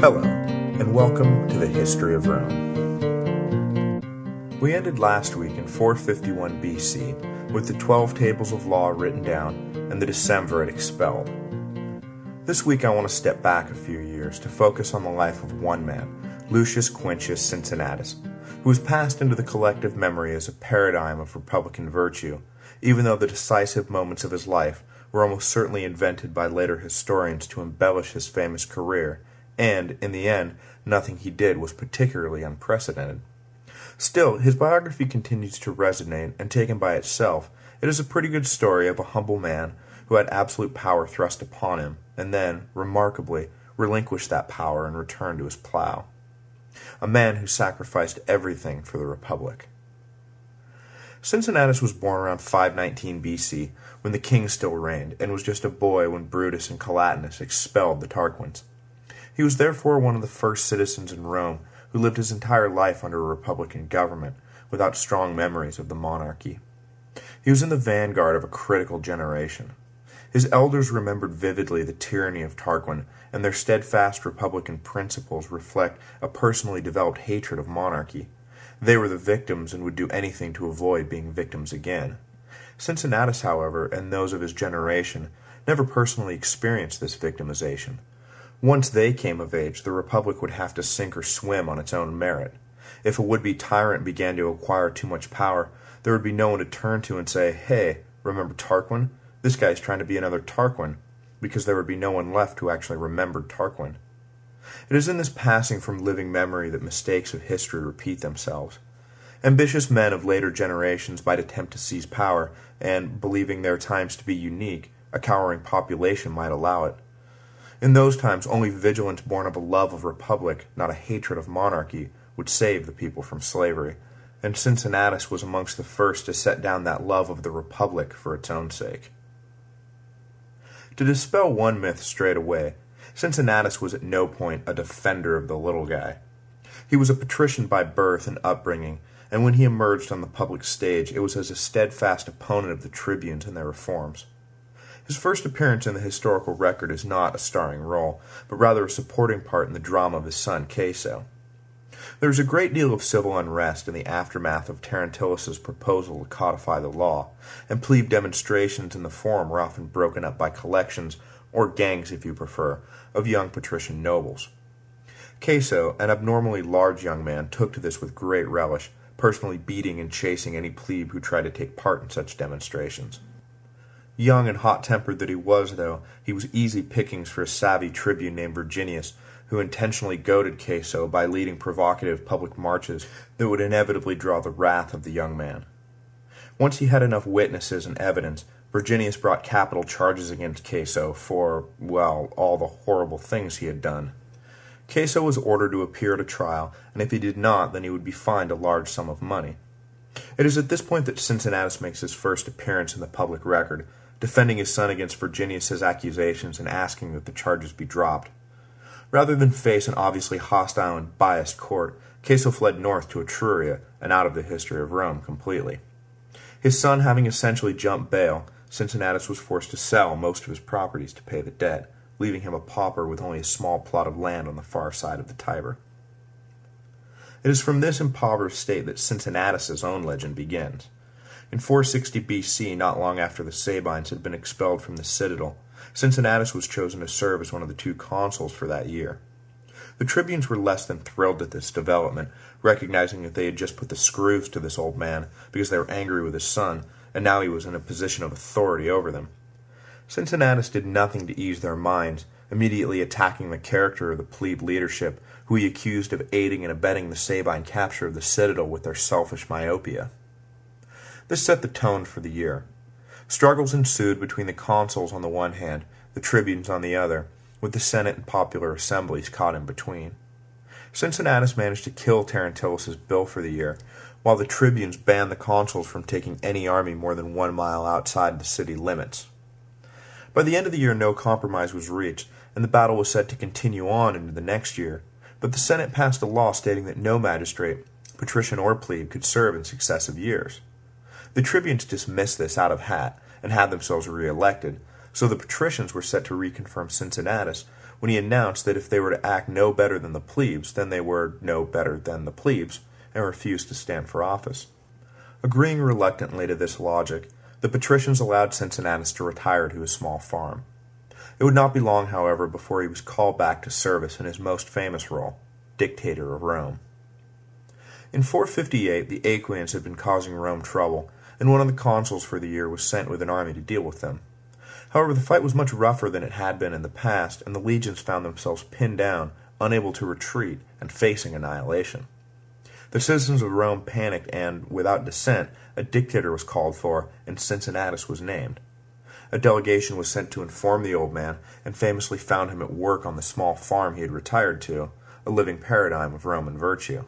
Hello, and welcome to the History of Rome. We ended last week in 451 BC with the Twelve Tables of Law written down and the Decemvirate expelled. This week I want to step back a few years to focus on the life of one man, Lucius Quintius Cincinnatus, who was passed into the collective memory as a paradigm of Republican virtue, even though the decisive moments of his life were almost certainly invented by later historians to embellish his famous career and, in the end, nothing he did was particularly unprecedented. Still, his biography continues to resonate, and taken by itself, it is a pretty good story of a humble man who had absolute power thrust upon him, and then, remarkably, relinquished that power and returned to his plough. A man who sacrificed everything for the Republic. Cincinnatus was born around 519 BC, when the king still reigned, and was just a boy when Brutus and Collatinus expelled the Tarquins. He was therefore one of the first citizens in Rome who lived his entire life under a republican government, without strong memories of the monarchy. He was in the vanguard of a critical generation. His elders remembered vividly the tyranny of Tarquin, and their steadfast republican principles reflect a personally developed hatred of monarchy. They were the victims and would do anything to avoid being victims again. Cincinnatus, however, and those of his generation, never personally experienced this victimization. Once they came of age, the Republic would have to sink or swim on its own merit. If a would be tyrant began to acquire too much power, there would be no one to turn to and say, Hey, remember Tarquin? This guy's trying to be another Tarquin, because there would be no one left who actually remembered Tarquin. It is in this passing from living memory that mistakes of history repeat themselves. Ambitious men of later generations might attempt to seize power, and, believing their times to be unique, a cowering population might allow it. In those times only vigilance born of a love of republic, not a hatred of monarchy, would save the people from slavery, and Cincinnatus was amongst the first to set down that love of the republic for its own sake. To dispel one myth straight away, Cincinnatus was at no point a defender of the little guy. He was a patrician by birth and upbringing, and when he emerged on the public stage it was as a steadfast opponent of the tribunes and their reforms. His first appearance in the historical record is not a starring role, but rather a supporting part in the drama of his son Caeso. There is a great deal of civil unrest in the aftermath of Terentillus' proposal to codify the law, and plebe demonstrations in the Forum were often broken up by collections, or gangs if you prefer, of young patrician nobles. Caeso, an abnormally large young man, took to this with great relish, personally beating and chasing any plebe who tried to take part in such demonstrations. Young and hot-tempered that he was, though, he was easy pickings for a savvy tribune named Virginius, who intentionally goaded Caeso by leading provocative public marches that would inevitably draw the wrath of the young man. Once he had enough witnesses and evidence, Virginius brought capital charges against Caeso for, well, all the horrible things he had done. Caeso was ordered to appear at a trial, and if he did not, then he would be fined a large sum of money. It is at this point that Cincinnatus makes his first appearance in the public record, defending his son against Verginius's accusations and asking that the charges be dropped. Rather than face an obviously hostile and biased court, Caeso fled north to Etruria and out of the history of Rome completely. His son having essentially jumped bail, Cincinnatus was forced to sell most of his properties to pay the debt, leaving him a pauper with only a small plot of land on the far side of the Tiber. It is from this impoverished state that Cincinnatus's own legend begins. In 460 BC, not long after the Sabines had been expelled from the citadel, Cincinnatus was chosen to serve as one of the two consuls for that year. The tribunes were less than thrilled at this development, recognizing that they had just put the screws to this old man because they were angry with his son, and now he was in a position of authority over them. Cincinnatus did nothing to ease their minds, immediately attacking the character of the plebe leadership, who he accused of aiding and abetting the Sabine capture of the citadel with their selfish myopia. This set the tone for the year. Struggles ensued between the consuls on the one hand, the tribunes on the other, with the Senate and popular assemblies caught in between. Cincinnatus managed to kill Terentillus' bill for the year, while the tribunes banned the consuls from taking any army more than one mile outside the city limits. By the end of the year no compromise was reached, and the battle was set to continue on into the next year, but the Senate passed a law stating that no magistrate, patrician or plebe, could serve in successive years. The tribunes dismissed this out of hat and had themselves re-elected, so the patricians were set to reconfirm Cincinnatus when he announced that if they were to act no better than the plebes, then they were no better than the plebes, and refused to stand for office. Agreeing reluctantly to this logic, the patricians allowed Cincinnatus to retire to his small farm. It would not be long, however, before he was called back to service in his most famous role, dictator of Rome. In 458 the Aequians had been causing Rome trouble, and one of the consuls for the year was sent with an army to deal with them. However, the fight was much rougher than it had been in the past, and the legions found themselves pinned down, unable to retreat, and facing annihilation. The citizens of Rome panicked, and, without dissent, a dictator was called for, and Cincinnatus was named. A delegation was sent to inform the old man, and famously found him at work on the small farm he had retired to, a living paradigm of Roman virtue.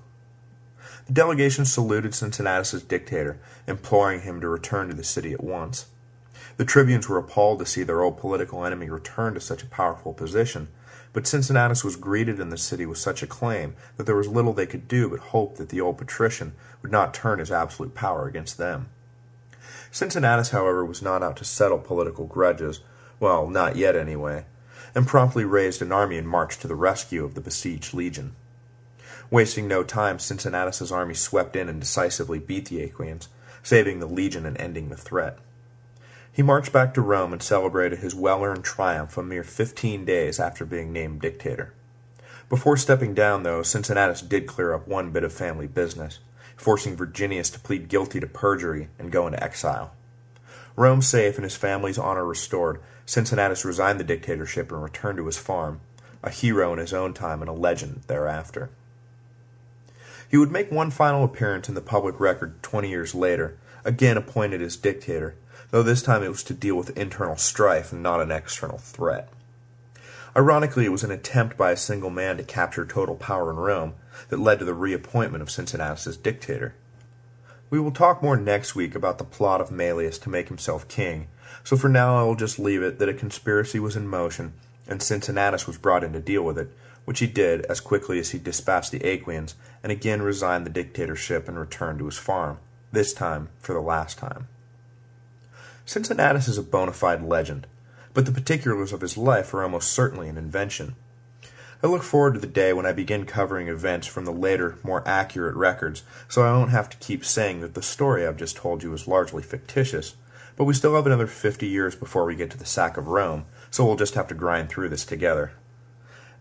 The delegation saluted Cincinnatus as dictator, imploring him to return to the city at once. The tribunes were appalled to see their old political enemy return to such a powerful position, but Cincinnatus was greeted in the city with such acclaim that there was little they could do but hope that the old patrician would not turn his absolute power against them. Cincinnatus, however, was not out to settle political grudges, well, not yet anyway, and promptly raised an army and marched to the rescue of the besieged legion. Wasting no time, Cincinnatus's army swept in and decisively beat the Aequians, saving the legion and ending the threat. He marched back to Rome and celebrated his well-earned triumph a mere fifteen days after being named dictator. Before stepping down, though, Cincinnatus did clear up one bit of family business, forcing Virginius to plead guilty to perjury and go into exile. Rome safe and his family's honor restored, Cincinnatus resigned the dictatorship and returned to his farm, a hero in his own time and a legend thereafter. He would make one final appearance in the public record twenty years later, again appointed as dictator, though this time it was to deal with internal strife and not an external threat. Ironically, it was an attempt by a single man to capture total power in Rome that led to the reappointment of Cincinnatus as dictator. We will talk more next week about the plot of Maelius to make himself king, so for now I will just leave it that a conspiracy was in motion and Cincinnatus was brought in to deal with it, which he did as quickly as he dispatched the Aequians and again resigned the dictatorship and returned to his farm, this time for the last time. Cincinnatus is a bona fide legend, but the particulars of his life are almost certainly an invention. I look forward to the day when I begin covering events from the later, more accurate records, so I won't have to keep saying that the story I've just told you is largely fictitious, but we still have another 50 years before we get to the sack of Rome, so we'll just have to grind through this together.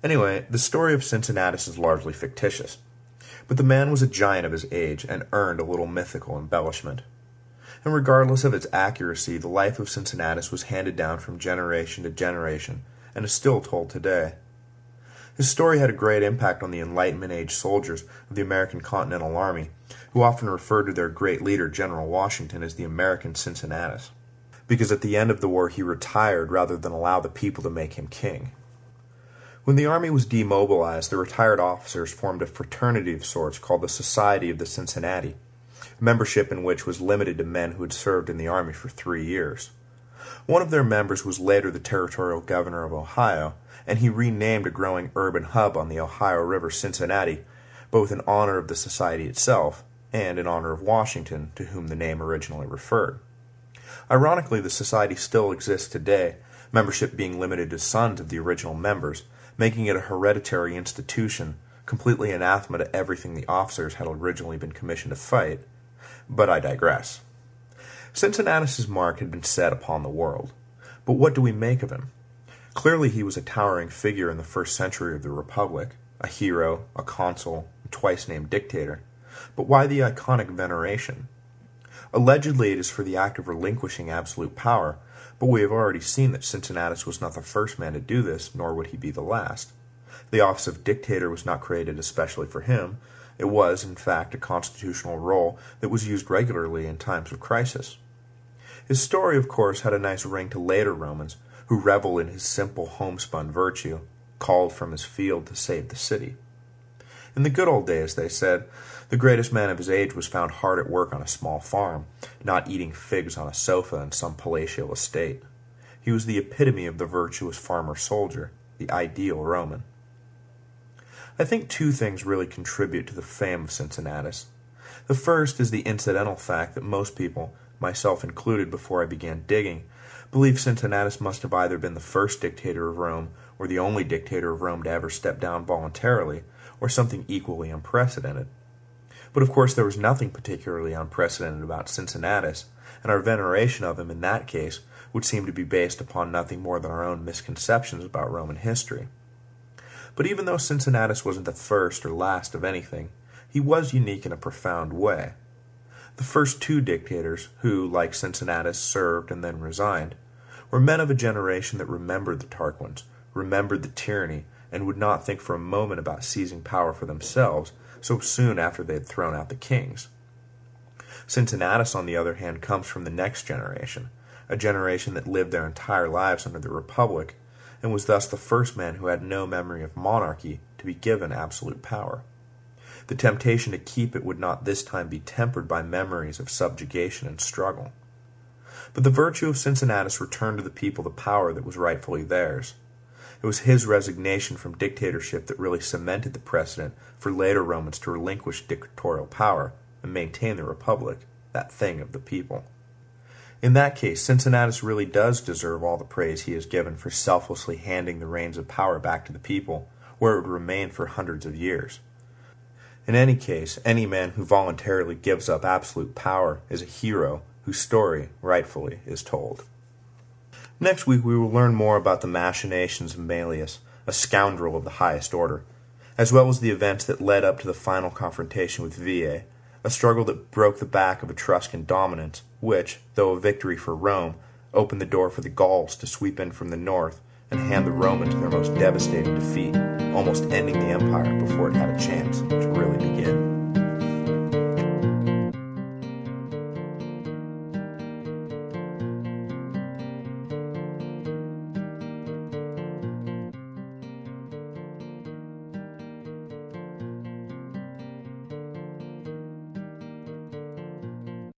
Anyway, the story of Cincinnatus is largely fictitious, but the man was a giant of his age and earned a little mythical embellishment and regardless of its accuracy, the life of Cincinnatus was handed down from generation to generation and is still told today. His story had a great impact on the Enlightenment age soldiers of the American Continental Army, who often referred to their great leader, General Washington, as the American Cincinnatus, because at the end of the war he retired rather than allow the people to make him king. When the army was demobilized, the retired officers formed a fraternity of sorts called the Society of the Cincinnati membership in which was limited to men who had served in the army for three years. One of their members was later the territorial governor of Ohio, and he renamed a growing urban hub on the Ohio River Cincinnati, both in honor of the society itself and in honor of Washington, to whom the name originally referred. Ironically, the society still exists today, membership being limited to sons of the original members, making it a hereditary institution, completely anathema to everything the officers had originally been commissioned to fight, but I digress. Cincinnatus's mark had been set upon the world. But what do we make of him? Clearly he was a towering figure in the first century of the Republic, a hero, a consul, a twice named dictator. But why the iconic veneration? Allegedly it is for the act of relinquishing absolute power, but we have already seen that Cincinnatus was not the first man to do this, nor would he be the last. The office of dictator was not created especially for him, it was, in fact, a constitutional role that was used regularly in times of crisis. His story, of course, had a nice ring to later Romans, who revel in his simple homespun virtue, called from his field to save the city. In the good old days, they said, the greatest man of his age was found hard at work on a small farm, not eating figs on a sofa in some palatial estate. He was the epitome of the virtuous farmer soldier, the ideal Roman. I think two things really contribute to the fame of Cincinnatus. The first is the incidental fact that most people, myself included before I began digging, believed Cincinnatus must have either been the first dictator of Rome or the only dictator of Rome to ever step down voluntarily, or something equally unprecedented. But of course there was nothing particularly unprecedented about Cincinnatus, and our veneration of him in that case would seem to be based upon nothing more than our own misconceptions about Roman history. But even though Cincinnatus wasn't the first or last of anything, he was unique in a profound way. The first two dictators, who, like Cincinnatus, served and then resigned, were men of a generation that remembered the Tarquins, remembered the tyranny, and would not think for a moment about seizing power for themselves so soon after they had thrown out the kings. Cincinnatus, on the other hand, comes from the next generation, a generation that lived their entire lives under the Republic, and was thus the first man who had no memory of monarchy to be given absolute power. The temptation to keep it would not this time be tempered by memories of subjugation and struggle. But the virtue of Cincinnatus returned to the people the power that was rightfully theirs. It was his resignation from dictatorship that really cemented the precedent for later Romans to relinquish dictatorial power and maintain the republic, that thing of the people. In that case, Cincinnatus really does deserve all the praise he is given for selflessly handing the reins of power back to the people, where it would remain for hundreds of years. In any case, any man who voluntarily gives up absolute power is a hero whose story, rightfully, is told. Next week we will learn more about the machinations of Maelius, a scoundrel of the highest order, as well as the events that led up to the final confrontation with Veii, a struggle that broke the back of Etruscan dominance, which, though a victory for Rome, opened the door for the Gauls to sweep in from the north and hand the Romans their most devastating defeat, almost ending the empire before it had a chance to really begin.